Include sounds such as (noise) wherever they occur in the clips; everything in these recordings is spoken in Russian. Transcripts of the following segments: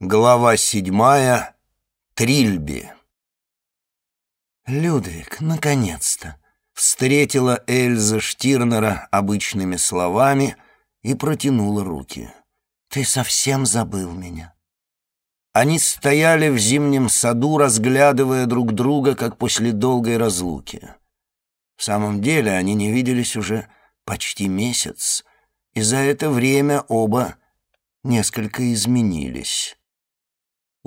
Глава седьмая. Трильби. «Людвиг, наконец-то!» Встретила Эльза Штирнера обычными словами и протянула руки. «Ты совсем забыл меня». Они стояли в зимнем саду, разглядывая друг друга, как после долгой разлуки. В самом деле они не виделись уже почти месяц, и за это время оба несколько изменились.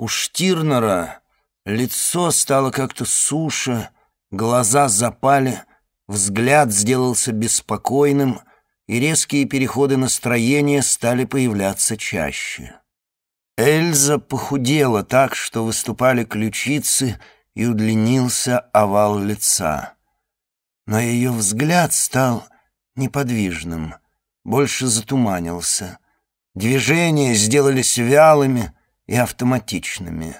У Штирнера лицо стало как-то суше, глаза запали, взгляд сделался беспокойным, и резкие переходы настроения стали появляться чаще. Эльза похудела так, что выступали ключицы и удлинился овал лица. Но ее взгляд стал неподвижным, больше затуманился. Движения сделались вялыми — и автоматичными.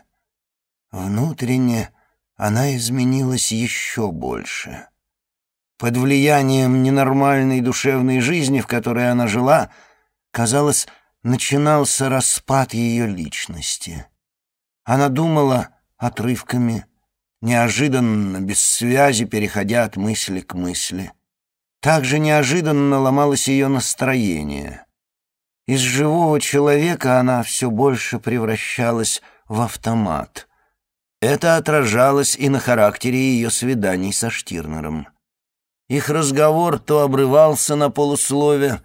Внутренне она изменилась еще больше. Под влиянием ненормальной душевной жизни, в которой она жила, казалось, начинался распад ее личности. Она думала отрывками, неожиданно, без связи, переходя от мысли к мысли. Также неожиданно ломалось ее настроение — из живого человека она все больше превращалась в автомат. Это отражалось и на характере ее свиданий со Штирнером. Их разговор то обрывался на полуслове,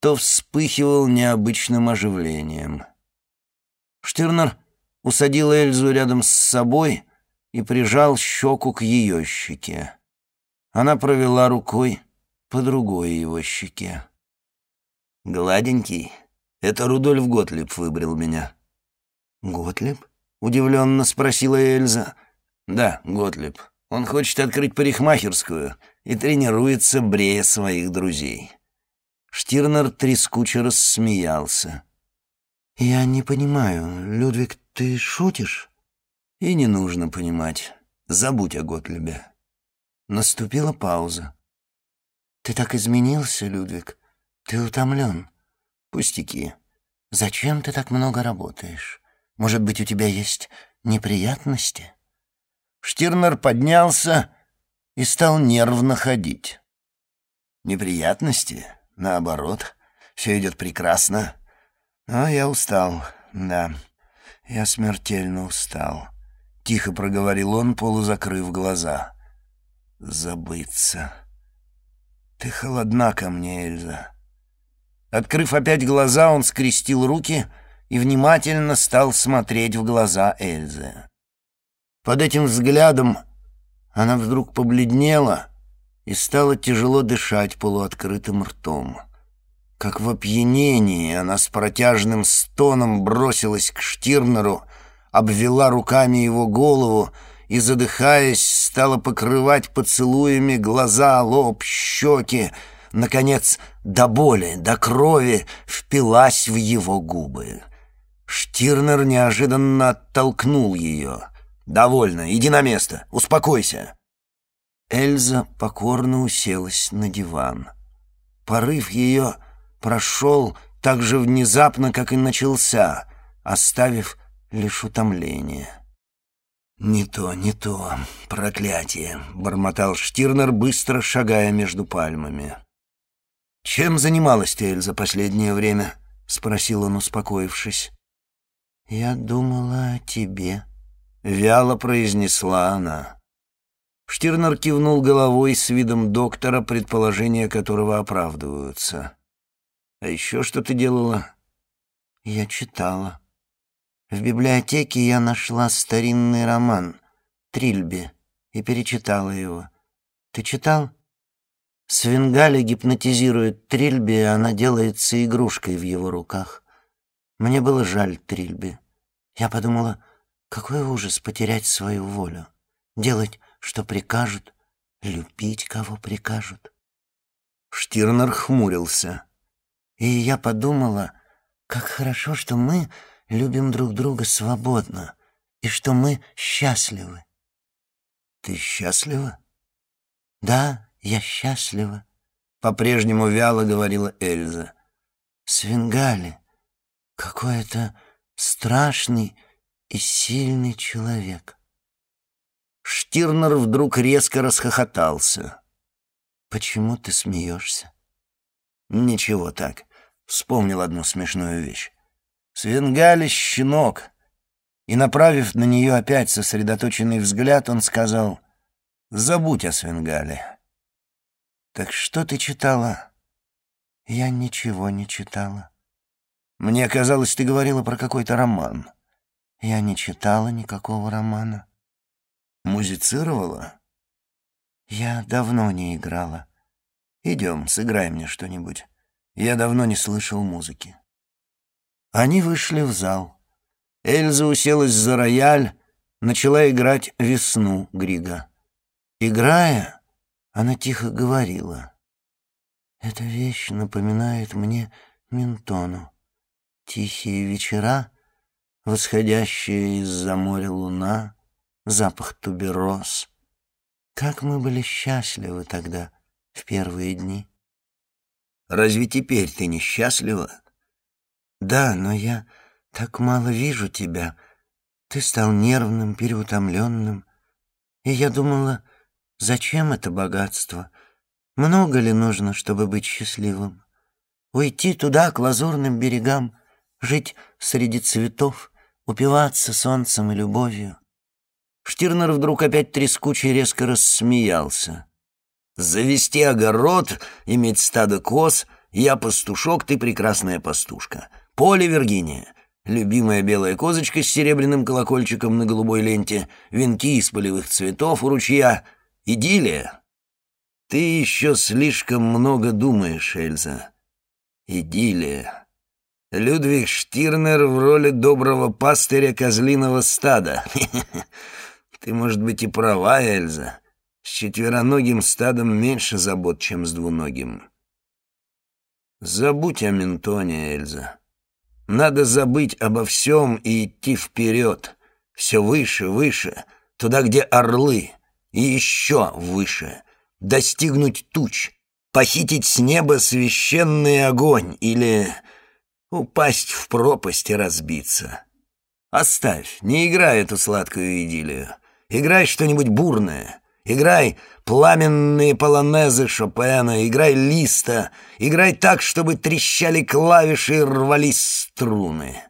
то вспыхивал необычным оживлением. Штирнер усадил Эльзу рядом с собой и прижал щеку к ее щеке. Она провела рукой по другой его щеке. «Гладенький, это Рудольф Готлиб выбрал меня». «Готлиб?» — удивленно спросила Эльза. «Да, Готлиб. Он хочет открыть парикмахерскую и тренируется, брея своих друзей». Штирнер трескуче рассмеялся. «Я не понимаю, Людвиг, ты шутишь?» «И не нужно понимать. Забудь о Готлибе». Наступила пауза. «Ты так изменился, Людвиг. Ты утомлен. «Пустяки. Зачем ты так много работаешь? Может быть, у тебя есть неприятности?» Штирнер поднялся и стал нервно ходить. «Неприятности? Наоборот. Все идет прекрасно. Но я устал, да. Я смертельно устал», — тихо проговорил он, полузакрыв глаза. «Забыться. Ты холодна ко мне, Эльза. Открыв опять глаза, он скрестил руки и внимательно стал смотреть в глаза Эльзы. Под этим взглядом она вдруг побледнела и стала тяжело дышать полуоткрытым ртом. Как в опьянении она с протяжным стоном бросилась к Штирнеру, обвела руками его голову и, задыхаясь, стала покрывать поцелуями глаза, лоб, щеки, наконец, до боли, до крови впилась в его губы. Штирнер неожиданно оттолкнул ее. «Довольно, иди на место, успокойся». Эльза покорно уселась на диван. Порыв ее прошел так же внезапно, как и начался, оставив лишь утомление. «Не то, не то, проклятие!» — бормотал Штирнер, быстро шагая между пальмами. «Чем занималась ты, Эльза, последнее время?» — спросил он, успокоившись. «Я думала о тебе», — вяло произнесла она. Штирнер кивнул головой с видом доктора, предположения которого оправдываются. «А еще что ты делала?» «Я читала. В библиотеке я нашла старинный роман «Трильби» и перечитала его. Ты читал?» Свенгали гипнотизирует Трильби, и она делается игрушкой в его руках. Мне было жаль Трильби. Я подумала, какой ужас потерять свою волю, делать, что прикажут, любить, кого прикажут. Штирнер хмурился. И я подумала, как хорошо, что мы любим друг друга свободно и что мы счастливы. Ты счастлива? Да, я счастлива», — по-прежнему вяло говорила Эльза. «Свенгали. Какое-то страшный и сильный человек. Штирнер вдруг резко расхохотался. «Почему ты смеешься?» «Ничего так. Вспомнил одну смешную вещь. Свенгали щенок». И, направив на нее опять сосредоточенный взгляд, он сказал, «Забудь о Свенгале». «Так что ты читала?» «Я ничего не читала». «Мне казалось, ты говорила про какой-то роман». «Я не читала никакого романа». «Музицировала?» «Я давно не играла». «Идем, сыграй мне что-нибудь. Я давно не слышал музыки». Они вышли в зал. Эльза уселась за рояль, начала играть «Весну» Грига. Играя, она тихо говорила. «Эта вещь напоминает мне Ментону. Тихие вечера, восходящая из-за моря луна, запах тубероз. Как мы были счастливы тогда, в первые дни. Разве теперь ты несчастлива? Да, но я так мало вижу тебя. Ты стал нервным, переутомленным. И я думала, зачем это богатство? Много ли нужно, чтобы быть счастливым? Уйти туда, к лазурным берегам, жить среди цветов, упиваться солнцем и любовью. Штирнер вдруг опять трескуче резко рассмеялся. «Завести огород, иметь стадо коз, я пастушок, ты прекрасная пастушка. Поле Виргиния, любимая белая козочка с серебряным колокольчиком на голубой ленте, венки из полевых цветов у ручья. Идиллия. Ты еще слишком много думаешь, Эльза. Идиллия. Людвиг Штирнер в роли доброго пастыря козлиного стада. (laughs) Ты, может быть, и права, Эльза. С четвероногим стадом меньше забот, чем с двуногим. Забудь о Ментоне, Эльза. Надо забыть обо всем и идти вперед. Все выше, выше, туда, где орлы, и еще выше. Достигнуть туч, похитить с неба священный огонь или упасть в пропасть и разбиться. Оставь, не играй эту сладкую идиллию. Играй что-нибудь бурное. Играй пламенные полонезы Шопена, играй листа, играй так, чтобы трещали клавиши и рвались струны.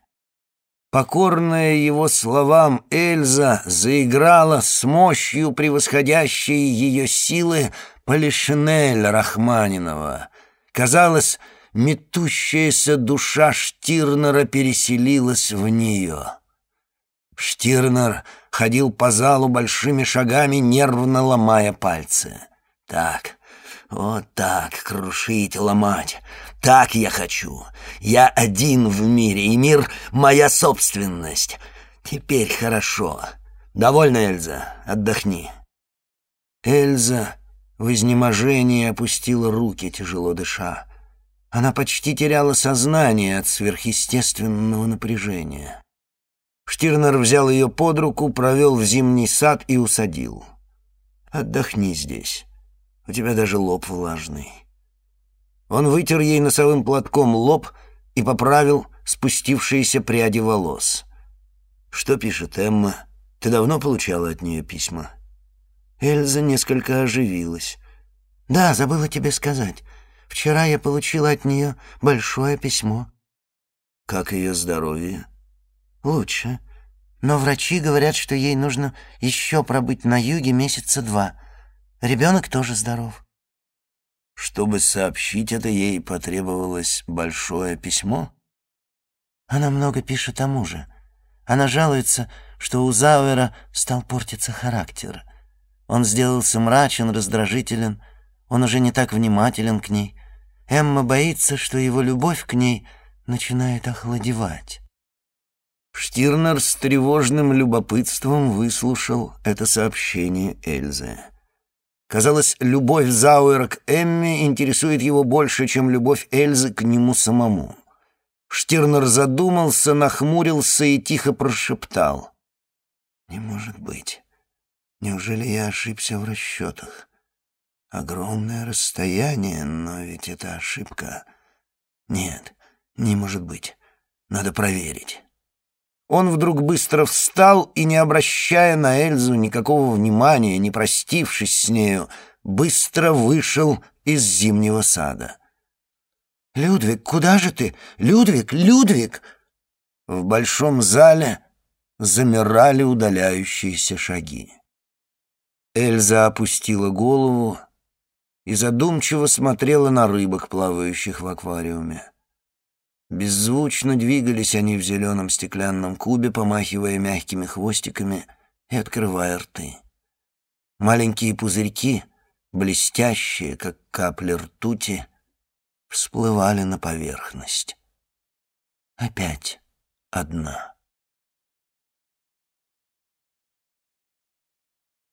Покорная его словам, Эльза заиграла с мощью превосходящей ее силы Полишинель Рахманинова. Казалось, метущаяся душа Штирнера переселилась в нее. Штирнер ходил по залу большими шагами, нервно ломая пальцы. «Так, вот так, крушить, ломать. Так я хочу. Я один в мире, и мир — моя собственность. Теперь хорошо. Довольно, Эльза? Отдохни». Эльза в изнеможении опустила руки, тяжело дыша. Она почти теряла сознание от сверхъестественного напряжения. Штирнер взял ее под руку, провел в зимний сад и усадил. «Отдохни здесь. У тебя даже лоб влажный». Он вытер ей носовым платком лоб и поправил спустившиеся пряди волос. «Что пишет Эмма? Ты давно получала от нее письма?» Эльза несколько оживилась. «Да, забыла тебе сказать. Вчера я получила от нее большое письмо». «Как ее здоровье?» «Лучше. Но врачи говорят, что ей нужно еще пробыть на юге месяца два. Ребенок тоже здоров». «Чтобы сообщить это, ей потребовалось большое письмо?» «Она много пишет о муже. Она жалуется, что у Зауэра стал портиться характер. Он сделался мрачен, раздражителен, он уже не так внимателен к ней». Эмма боится, что его любовь к ней начинает охладевать. Штирнер с тревожным любопытством выслушал это сообщение Эльзы. Казалось, любовь Зауэра к Эмме интересует его больше, чем любовь Эльзы к нему самому. Штирнер задумался, нахмурился и тихо прошептал. «Не может быть. Неужели я ошибся в расчетах? Огромное расстояние, но ведь это ошибка. Нет, не может быть. Надо проверить. Он вдруг быстро встал и, не обращая на Эльзу никакого внимания, не простившись с нею, быстро вышел из зимнего сада. «Людвиг, куда же ты? Людвиг, Людвиг!» В большом зале замирали удаляющиеся шаги. Эльза опустила голову и задумчиво смотрела на рыбок, плавающих в аквариуме. Беззвучно двигались они в зеленом стеклянном кубе, помахивая мягкими хвостиками и открывая рты. Маленькие пузырьки, блестящие, как капли ртути, всплывали на поверхность. Опять одна.